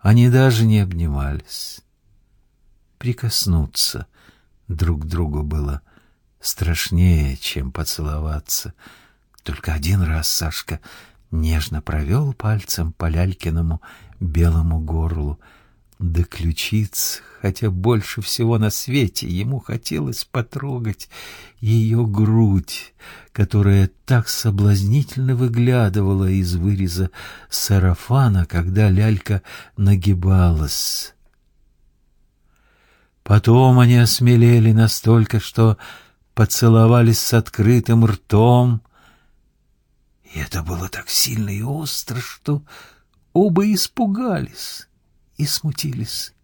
Они даже не обнимались. Прикоснуться друг к другу было страшнее, чем поцеловаться. Только один раз Сашка нежно провел пальцем по Лялькиному белому горлу до ключиц, хотя больше всего на свете ему хотелось потрогать ее грудь, которая так соблазнительно выглядывала из выреза сарафана, когда лялька нагибалась. Потом они осмелели настолько, что поцеловались с открытым ртом, и это было так сильно и остро, что оба испугались и смутились.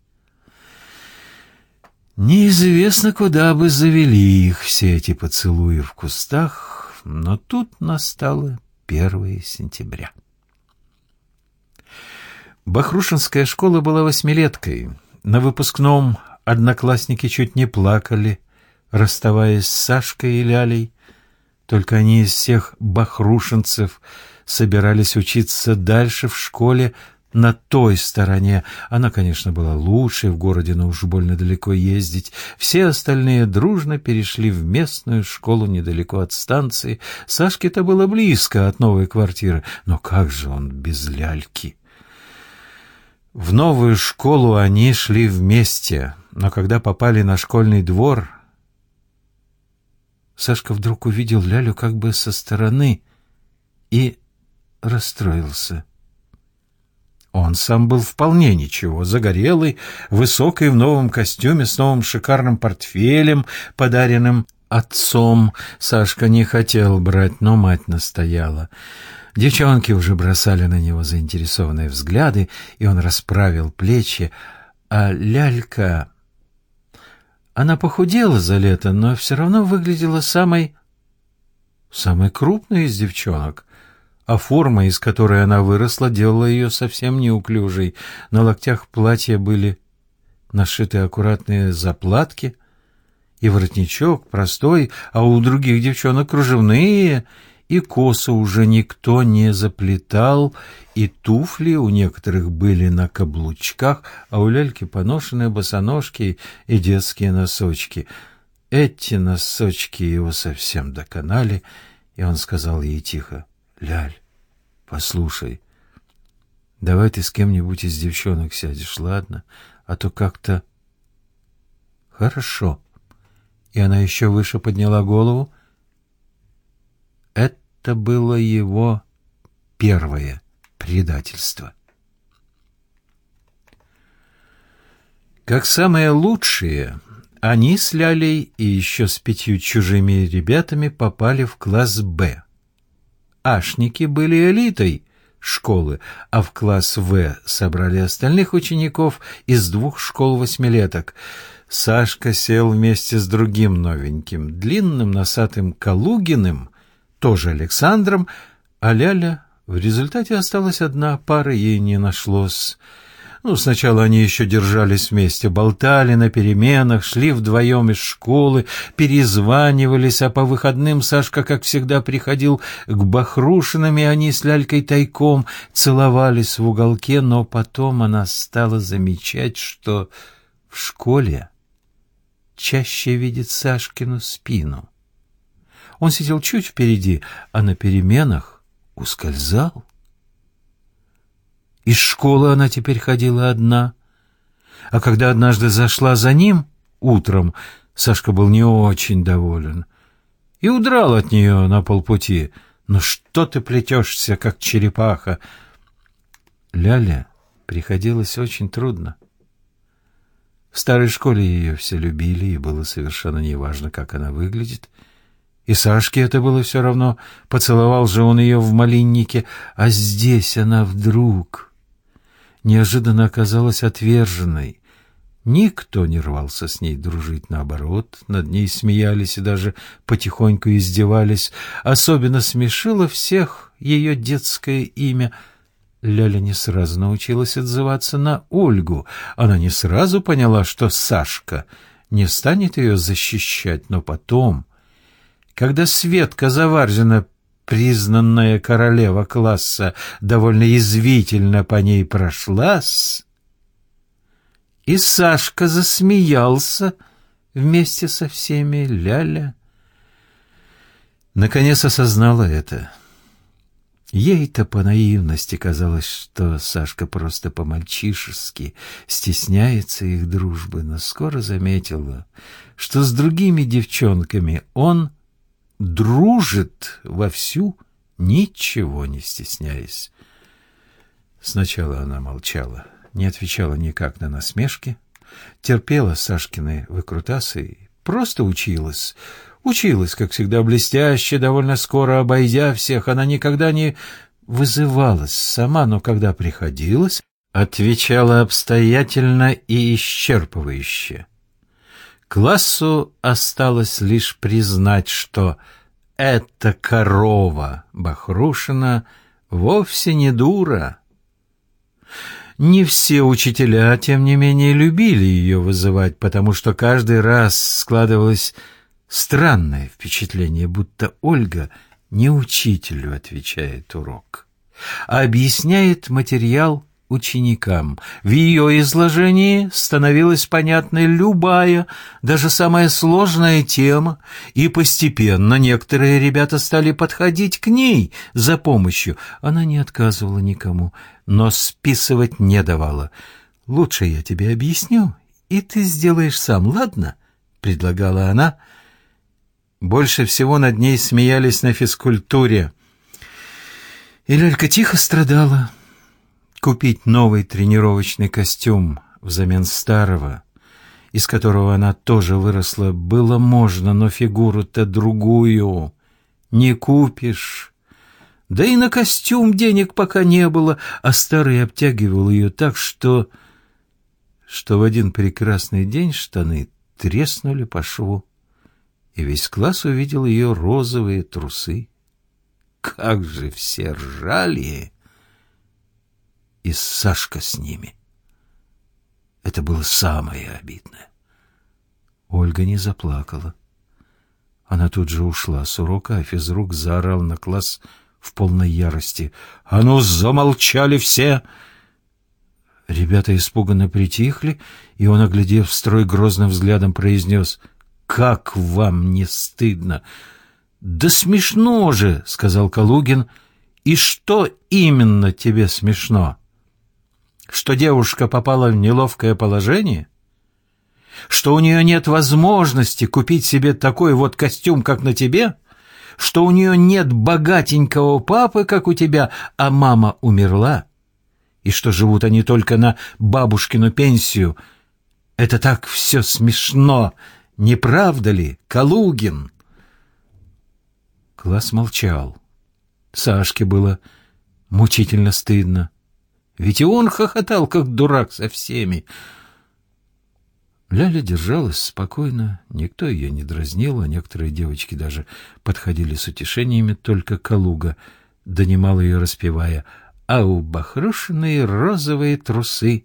Неизвестно, куда бы завели их все эти поцелуи в кустах, но тут настало 1 сентября. Бахрушинская школа была восьмилеткой. На выпускном одноклассники чуть не плакали, расставаясь с Сашкой и Лялей. Только они из всех бахрушинцев собирались учиться дальше в школе на той стороне. Она, конечно, была лучшей в городе, но уж больно далеко ездить. Все остальные дружно перешли в местную школу недалеко от станции. Сашке-то было близко от новой квартиры, но как же он без ляльки? В новую школу они шли вместе, но когда попали на школьный двор, Сашка вдруг увидел Лялю как бы со стороны и расстроился. Он сам был вполне ничего, загорелый, высокий в новом костюме с новым шикарным портфелем, подаренным отцом. Сашка не хотел брать, но мать настояла. Девчонки уже бросали на него заинтересованные взгляды, и он расправил плечи, а лялька... Она похудела за лето, но все равно выглядела самой... самой крупной из девчонок а форма, из которой она выросла, делала ее совсем неуклюжей. На локтях платья были нашиты аккуратные заплатки, и воротничок простой, а у других девчонок кружевные, и косы уже никто не заплетал, и туфли у некоторых были на каблучках, а у ляльки поношенные босоножки и детские носочки. Эти носочки его совсем доконали, и он сказал ей тихо — Ляль, послушай, давай ты с кем-нибудь из девчонок сядешь, ладно? А то как-то... Хорошо. И она еще выше подняла голову. Это было его первое предательство. Как самые лучшие, они с Лялей и еще с пятью чужими ребятами попали в класс «Б». Ашники были элитой школы, а в класс В собрали остальных учеников из двух школ-восьмилеток. Сашка сел вместе с другим новеньким, длинным носатым Калугиным, тоже Александром, а Ляля в результате осталась одна, пара ей не нашлось. Ну, сначала они еще держались вместе, болтали на переменах, шли вдвоем из школы, перезванивались, а по выходным Сашка, как всегда, приходил к Бахрушинам, и они с Лялькой тайком целовались в уголке, но потом она стала замечать, что в школе чаще видит Сашкину спину. Он сидел чуть впереди, а на переменах ускользал. Из школы она теперь ходила одна. А когда однажды зашла за ним утром, Сашка был не очень доволен и удрал от нее на полпути. «Ну что ты плетешься, как черепаха?» Ляля приходилось очень трудно. В старой школе ее все любили, и было совершенно неважно, как она выглядит. И Сашке это было все равно, поцеловал же он ее в малиннике, а здесь она вдруг неожиданно оказалась отверженной. Никто не рвался с ней дружить, наоборот, над ней смеялись и даже потихоньку издевались. Особенно смешило всех ее детское имя. Ляля не сразу научилась отзываться на Ольгу. Она не сразу поняла, что Сашка не станет ее защищать, но потом, когда Светка Заварзина признанная королева класса, довольно язвительно по ней прошлась, И Сашка засмеялся вместе со всеми, ля-ля. Наконец осознала это. Ей-то по наивности казалось, что Сашка просто по-мальчишески стесняется их дружбы, но скоро заметила, что с другими девчонками он дружит вовсю, ничего не стесняясь. Сначала она молчала, не отвечала никак на насмешки, терпела Сашкины выкрутасы и просто училась. Училась, как всегда, блестяще, довольно скоро обойдя всех. Она никогда не вызывалась сама, но когда приходилось, отвечала обстоятельно и исчерпывающе. Классу осталось лишь признать, что эта корова Бахрушина вовсе не дура. Не все учителя, тем не менее, любили ее вызывать, потому что каждый раз складывалось странное впечатление, будто Ольга не учителю отвечает урок, а объясняет материал ученикам. В ее изложении становилась понятной любая, даже самая сложная тема, и постепенно некоторые ребята стали подходить к ней за помощью. Она не отказывала никому, но списывать не давала. «Лучше я тебе объясню, и ты сделаешь сам, ладно?» — предлагала она. Больше всего над ней смеялись на физкультуре. И Лёлька тихо страдала купить новый тренировочный костюм взамен старого, из которого она тоже выросла, было можно, но фигуру-то другую не купишь. Да и на костюм денег пока не было, а старый обтягивал ее так, что... что в один прекрасный день штаны треснули по шву, и весь класс увидел ее розовые трусы. Как же все ржали! И Сашка с ними. Это было самое обидное. Ольга не заплакала. Она тут же ушла с урока, а физрук заорал на класс в полной ярости. «А ну, замолчали все!» Ребята испуганно притихли, и он, оглядев строй грозным взглядом, произнес «Как вам не стыдно!» «Да смешно же!» — сказал Калугин. «И что именно тебе смешно?» Что девушка попала в неловкое положение? Что у нее нет возможности купить себе такой вот костюм, как на тебе? Что у нее нет богатенького папы, как у тебя, а мама умерла? И что живут они только на бабушкину пенсию? Это так все смешно, не правда ли, Калугин? Класс молчал. Сашке было мучительно стыдно. Ведь и он хохотал, как дурак со всеми. Ляля держалась спокойно, никто ее не дразнил, а некоторые девочки даже подходили с утешениями, только Калуга донимал ее, распевая «А у Бахрушиной розовые трусы».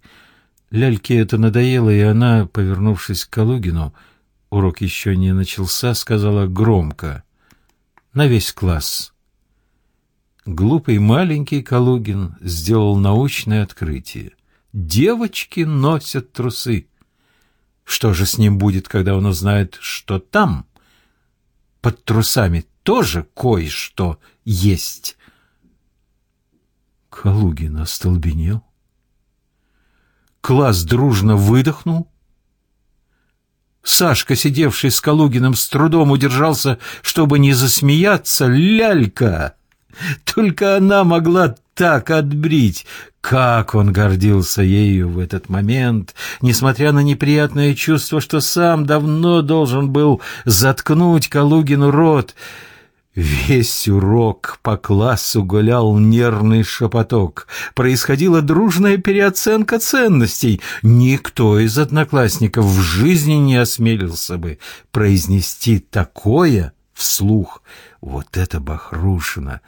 Ляльке это надоело, и она, повернувшись к Калугину, урок еще не начался, сказала громко, на весь класс глупый маленький Калугин сделал научное открытие. Девочки носят трусы. Что же с ним будет, когда он узнает, что там, под трусами, тоже кое-что есть? Калугин остолбенел. Класс дружно выдохнул. Сашка, сидевший с Калугиным, с трудом удержался, чтобы не засмеяться. «Лялька!» Только она могла так отбрить. Как он гордился ею в этот момент, несмотря на неприятное чувство, что сам давно должен был заткнуть Калугину рот. Весь урок по классу гулял нервный шепоток. Происходила дружная переоценка ценностей. Никто из одноклассников в жизни не осмелился бы произнести такое вслух. Вот это Бахрушина!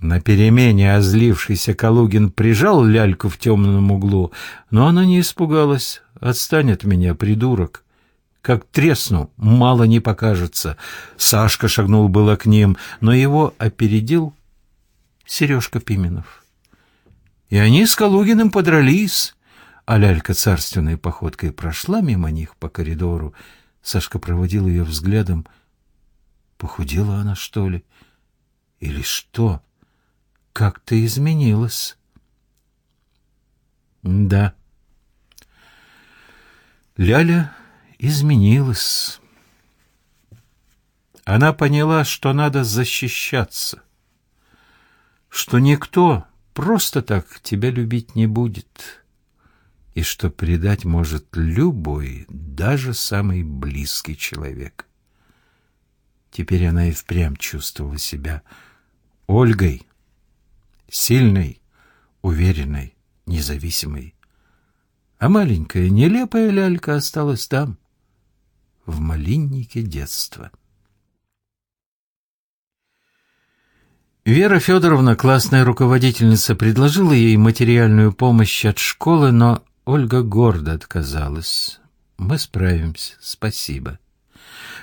На перемене озлившийся Калугин прижал ляльку в темном углу, но она не испугалась. «Отстань от меня, придурок!» Как тресну, мало не покажется. Сашка шагнул было к ним, но его опередил Сережка Пименов. И они с Калугиным подрались. А лялька царственной походкой прошла мимо них по коридору. Сашка проводил ее взглядом. Похудела она, что ли? Или что? Как ты изменилась? Да. Ляля изменилась. Она поняла, что надо защищаться, что никто просто так тебя любить не будет, и что предать может любой, даже самый близкий человек. Теперь она и впрямь чувствовала себя Ольгой, сильной, уверенной, независимой. А маленькая, нелепая лялька осталась там, в малиннике детства. Вера Федоровна, классная руководительница, предложила ей материальную помощь от школы, но Ольга гордо отказалась. «Мы справимся, спасибо».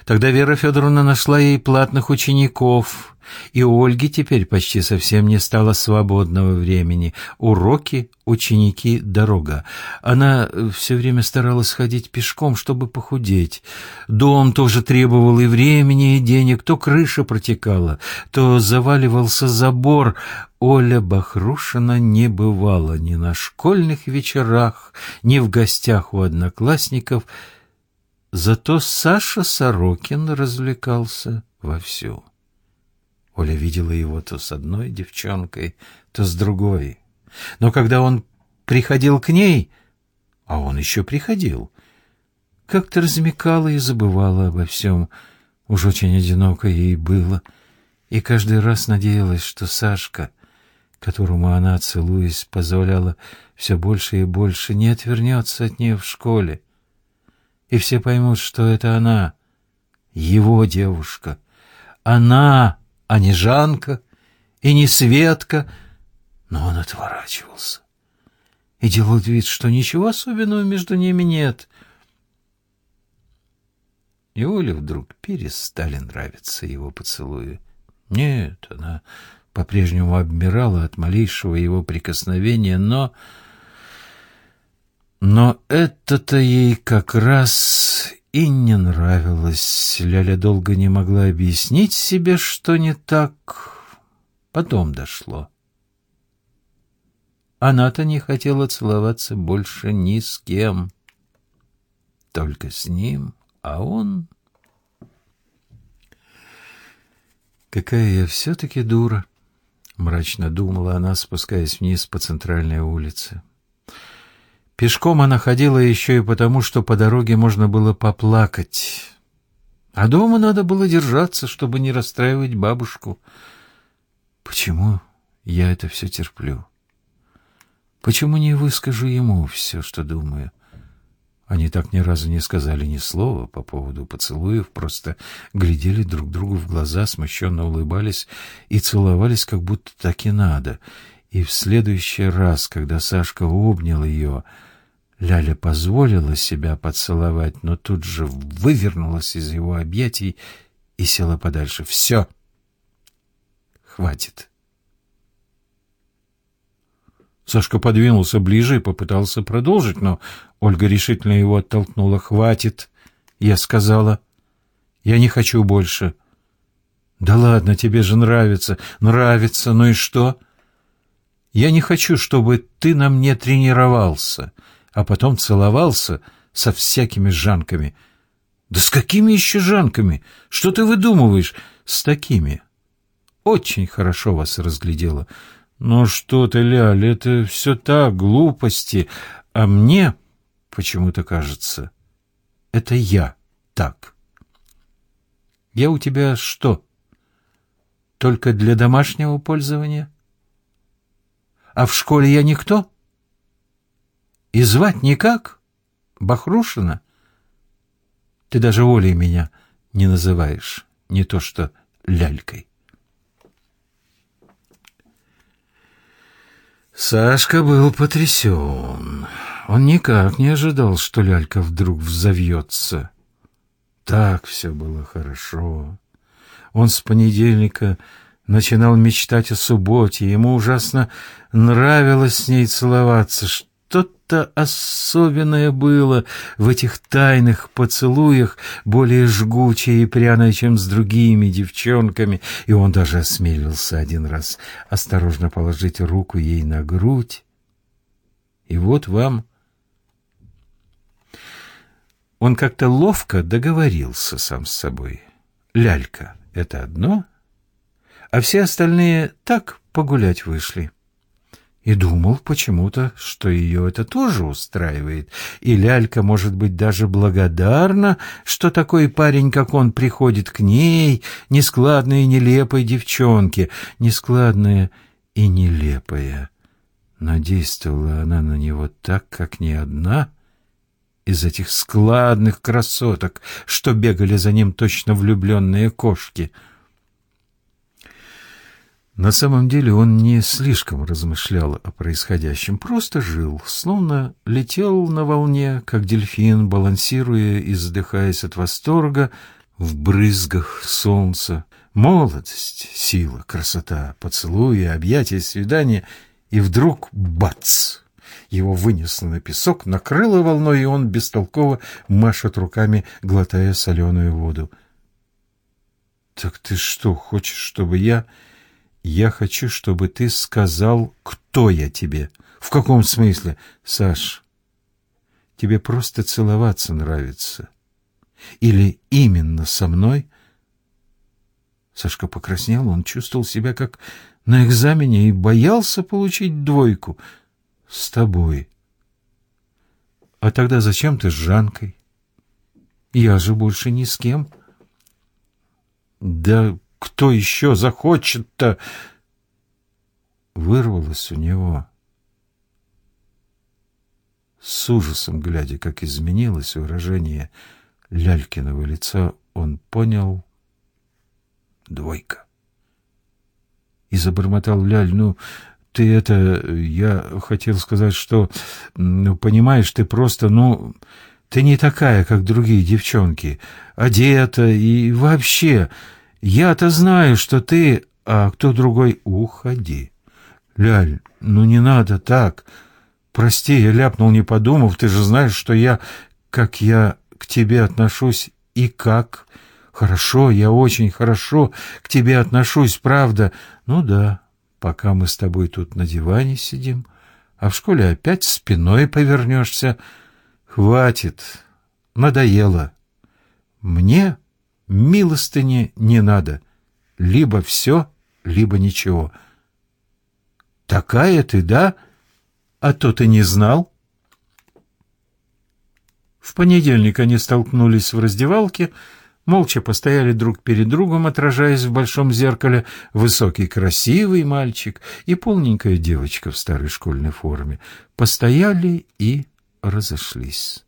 Тогда Вера Федоровна нашла ей платных учеников, и у Ольги теперь почти совсем не стало свободного времени. Уроки, ученики, дорога. Она все время старалась ходить пешком, чтобы похудеть. Дом тоже требовал и времени, и денег. То крыша протекала, то заваливался забор. Оля Бахрушина не бывала ни на школьных вечерах, ни в гостях у одноклассников. Зато Саша Сорокин развлекался вовсю. Оля видела его то с одной девчонкой, то с другой. Но когда он приходил к ней, а он еще приходил, как-то размекала и забывала обо всем. Уж очень одиноко ей было. И каждый раз надеялась, что Сашка, которому она, целуясь, позволяла все больше и больше, не отвернется от нее в школе. И все поймут, что это она, его девушка. Она а не Жанка и не Светка. Но он отворачивался и делал вид, что ничего особенного между ними нет. И Оле вдруг перестали нравиться его поцелуи. Нет, она по-прежнему обмирала от малейшего его прикосновения, но... Но это-то ей как раз и не нравилось. Ляля долго не могла объяснить себе, что не так. Потом дошло. Она-то не хотела целоваться больше ни с кем. Только с ним, а он... «Какая я все-таки дура!» — мрачно думала она, спускаясь вниз по центральной улице. Пешком она ходила еще и потому, что по дороге можно было поплакать. А дома надо было держаться, чтобы не расстраивать бабушку. Почему я это все терплю? Почему не выскажу ему все, что думаю? Они так ни разу не сказали ни слова по поводу поцелуев, просто глядели друг другу в глаза, смущенно улыбались и целовались, как будто так и надо. И в следующий раз, когда Сашка обнял ее, Ляля позволила себя поцеловать, но тут же вывернулась из его объятий и села подальше. «Все! Хватит!» Сашка подвинулся ближе и попытался продолжить, но Ольга решительно его оттолкнула. «Хватит!» — я сказала. «Я не хочу больше». «Да ладно, тебе же нравится». «Нравится, ну и что?» «Я не хочу, чтобы ты на мне тренировался» а потом целовался со всякими жанками. Да с какими еще жанками? Что ты выдумываешь? С такими. Очень хорошо вас разглядела. Ну что ты, Ляль, это все так, глупости. А мне почему-то кажется, это я так. Я у тебя что, только для домашнего пользования? А в школе я никто? — и звать никак? Бахрушина? Ты даже Олей меня не называешь, не то что лялькой. Сашка был потрясен. Он никак не ожидал, что лялька вдруг взовьется. Так все было хорошо. Он с понедельника начинал мечтать о субботе. Ему ужасно нравилось с ней целоваться. Что что-то особенное было в этих тайных поцелуях, более жгучее и пряное, чем с другими девчонками, и он даже осмелился один раз осторожно положить руку ей на грудь. И вот вам... Он как-то ловко договорился сам с собой. Лялька — это одно, а все остальные так погулять вышли. И думал почему-то, что ее это тоже устраивает, и лялька может быть даже благодарна, что такой парень, как он, приходит к ней, нескладной и нелепой девчонке, нескладная и нелепая. Но действовала она на него так, как ни одна из этих складных красоток, что бегали за ним точно влюбленные кошки — на самом деле он не слишком размышлял о происходящем, просто жил, словно летел на волне, как дельфин, балансируя и задыхаясь от восторга в брызгах солнца. Молодость, сила, красота, поцелуи, объятия, свидания, и вдруг бац! Его вынесло на песок, накрыло волной, и он бестолково машет руками, глотая соленую воду. «Так ты что, хочешь, чтобы я...» Я хочу, чтобы ты сказал, кто я тебе. В каком смысле, Саш? Тебе просто целоваться нравится. Или именно со мной? Сашка покраснел, он чувствовал себя как на экзамене и боялся получить двойку. С тобой. А тогда зачем ты с Жанкой? Я же больше ни с кем. Да кто еще захочет-то? Вырвалось у него. С ужасом, глядя, как изменилось выражение Лялькиного лица, он понял — двойка. И забормотал Ляль, ну, ты это... Я хотел сказать, что... Ну, понимаешь, ты просто, ну... Ты не такая, как другие девчонки. Одета и вообще... Я-то знаю, что ты, а кто другой? Уходи. Ляль, ну не надо так. Прости, я ляпнул, не подумав. Ты же знаешь, что я, как я к тебе отношусь и как. Хорошо, я очень хорошо к тебе отношусь, правда. Ну да, пока мы с тобой тут на диване сидим, а в школе опять спиной повернешься. Хватит, надоело. Мне Милостыни не надо. Либо все, либо ничего. Такая ты, да? А то ты не знал? В понедельник они столкнулись в раздевалке, молча постояли друг перед другом, отражаясь в большом зеркале, высокий красивый мальчик и полненькая девочка в старой школьной форме. Постояли и разошлись.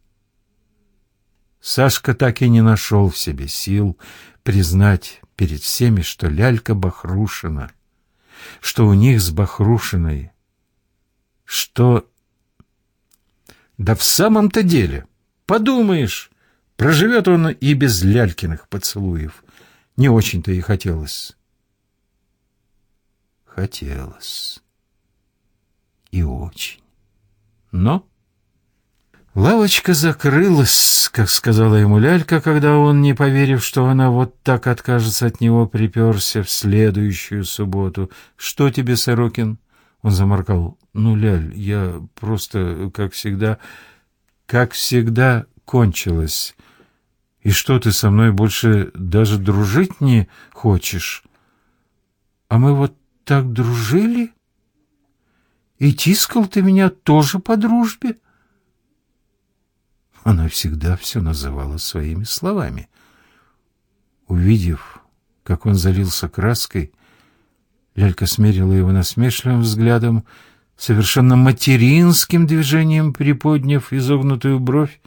Сашка так и не нашел в себе сил признать перед всеми, что лялька Бахрушина, что у них с Бахрушиной, что... Да в самом-то деле, подумаешь, проживет он и без лялькиных поцелуев. Не очень-то и хотелось. Хотелось. И очень. Но... Лавочка закрылась, как сказала ему лялька, когда он, не поверив, что она вот так откажется от него, приперся в следующую субботу. «Что тебе, Сорокин?» Он заморкал. «Ну, ляль, я просто, как всегда, как всегда, кончилась. И что, ты со мной больше даже дружить не хочешь? А мы вот так дружили? И тискал ты меня тоже по дружбе?» Она всегда все называла своими словами. Увидев, как он залился краской, Лялька смерила его насмешливым взглядом, совершенно материнским движением приподняв изогнутую бровь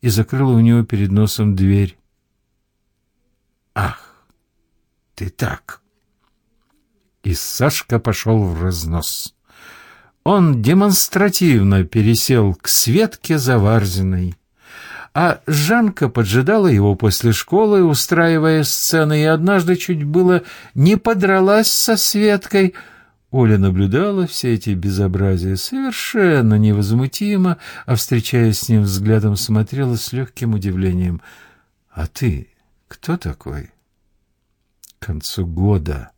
и закрыла у него перед носом дверь. «Ах, ты так!» И Сашка пошел в разнос. Он демонстративно пересел к Светке Заварзиной, а Жанка поджидала его после школы, устраивая сцены, и однажды чуть было не подралась со Светкой. Оля наблюдала все эти безобразия совершенно невозмутимо, а, встречаясь с ним взглядом, смотрела с легким удивлением. «А ты кто такой?» К концу года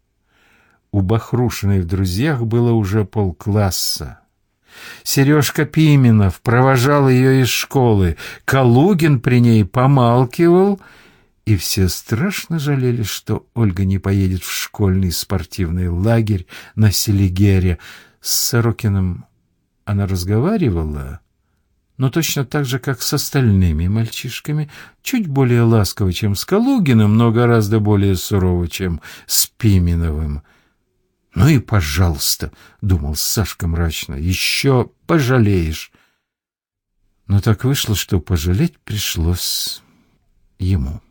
у Бахрушиной в друзьях было уже полкласса. Сережка Пименов провожал ее из школы, Калугин при ней помалкивал, и все страшно жалели, что Ольга не поедет в школьный спортивный лагерь на Селигере. С Сорокиным она разговаривала, но точно так же, как с остальными мальчишками, чуть более ласково, чем с Калугиным, но гораздо более сурово, чем с Пименовым — «Ну и пожалуйста», — думал Сашка мрачно, — «еще пожалеешь». Но так вышло, что пожалеть пришлось ему.